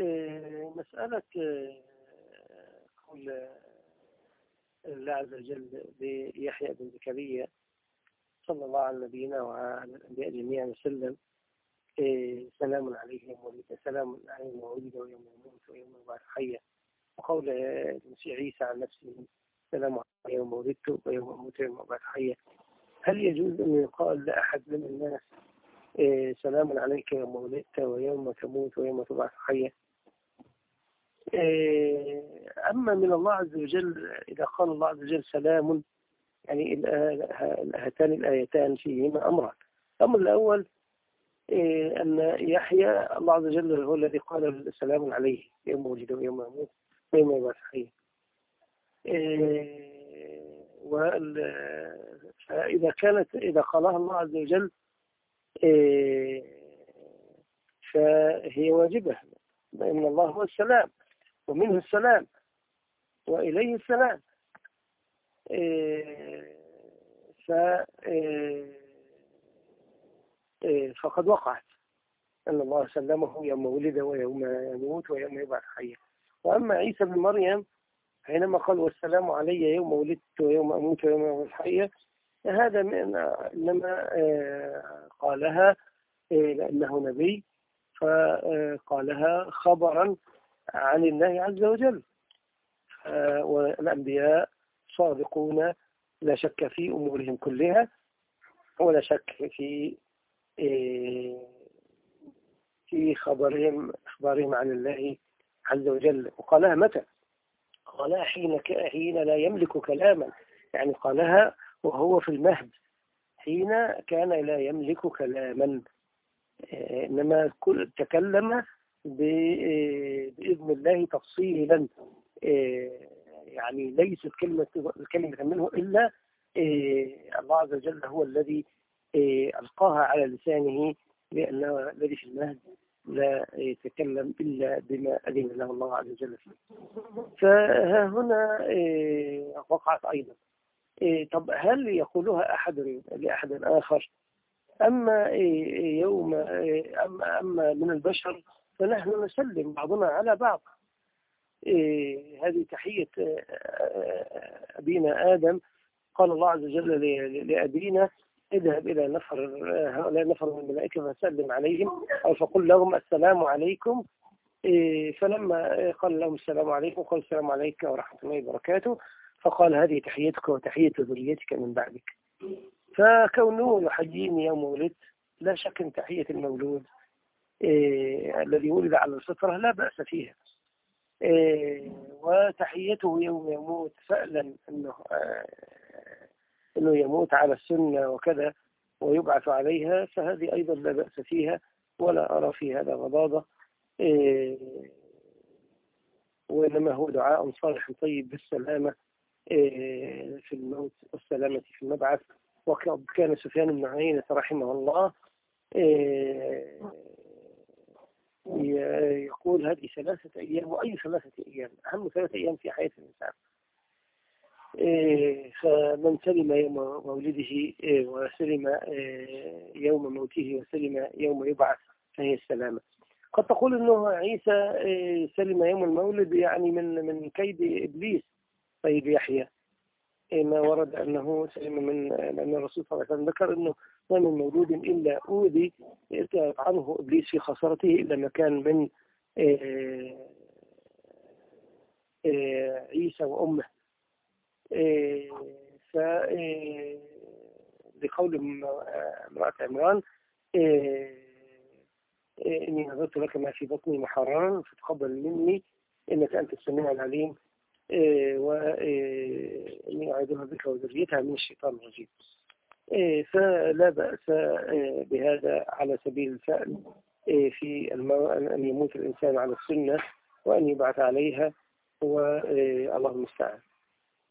آه، مسألة آه، قول الله عز وجل بيحيى بن زكريا صلى الله على نبينا وعلى الأنبياء جميعا وسلم سلام عليهم سلام عليهم وولد ويوم يموت ويوم يبعث حيا. وقول المسيح عيسى عن نفسه سلام عليكم يوم ولدت ويوم أموت ويوم أبعث حيا. هل يجوز أن يقال لأحد من الناس سلام عليك يوم ولدت ويوم تموت ويوم تبعث حيا؟ أما من الله عز وجل إذا قال الله عز وجل سلام يعني هاتان الآيتان فيهما أمران. الأمر الأول إيه أن يحيى الله عز وجل هو الذي قال سلام عليه يوم ولد ويوم يموت ويوم يبعث حيا إيه فإذا كانت إذا قالها الله عز وجل فهي واجبة. لأن الله هو السلام. ومنه السلام وإليه السلام. إيه، ف إيه، فقد وقعت. أن الله سلمه يوم ولد ويوم يموت ويوم يبعث حيا. وأما عيسى بن مريم حينما قال والسلام علي يوم ولدت ويوم أموت ويوم يبعث حيا هذا من إنما قالها لأنه نبي فقالها خبرا عن الله عز وجل. آه، والأنبياء صادقون لا شك في أمورهم كلها ولا شك في في خبرهم إخبارهم عن الله عز وجل. وقالها متى؟ قالها حين حين لا يملك كلاما. يعني قالها وهو في المهد. حين كان لا يملك كلاما. آه، إنما كل تكلم آه، الله تفصيلا آه، يعني ليست كلمة كلمة منه إلا الله عز وجل هو الذي ألقاها على لسانه لأنه الذي في المهد لا يتكلم إلا بما أذن له الله عز وجل فيه. فها هنا وقعت أيضا. طب هل يقولها أحد لأحد آخر؟ أما يوم أما, أما من البشر فنحن نسلم بعضنا على بعض. إيه هذه تحية أبينا آدم. قال الله عز وجل لأبينا اذهب إلى نفر هؤلاء نفر من الملائكة فسلم عليهم أو فقل لهم السلام عليكم. إيه فلما قال لهم السلام عليكم قال السلام عليكم ورحمة الله وبركاته. فقال هذه تحيتك وتحية ذريتك من بعدك. فكونه يحييني يوم ولدت لا شك تحية المولود إيه الذي ولد على الفطرة لا بأس فيها. إيه وتحيته يوم يموت فعلا أنه آه أنه يموت على السنة وكذا ويبعث عليها فهذه أيضا لا بأس فيها ولا أرى في هذا غضاضة. إيه وإنما هو دعاء صالح طيب بالسلامة إيه، في الموت والسلامة في المبعث. وكان سفيان بن عيينة رحمه الله إيه، يقول هذه ثلاثة أيام وأي ثلاثة أيام؟ أهم ثلاثة أيام في حياة الإنسان. إيه، فمن سلم يوم مولده وسلم يوم موته وسلم يوم يبعث فهي السلامة. قد تقول أنه عيسى سلم يوم المولد يعني من من كيد إبليس طيب يحيى. ما ورد أنه سلم من لأن الرسول صلى الله عليه وسلم ذكر أنه ما من مولود إلا أوذي عنه إبليس في خسارته إلا ما كان من آه، آه، عيسى وأمه. آه، ف لقول امرأة عمران إني نظرت لك ما في بطني محررا فتقبل مني إنك أنت السميع العليم. إيه، وإني أعيدها بك وذريتها من الشيطان الرجيم. إيه، فلا بأس إيه، بهذا على سبيل الفعل في أن يموت الإنسان على السنة وأن يبعث عليها والله المستعان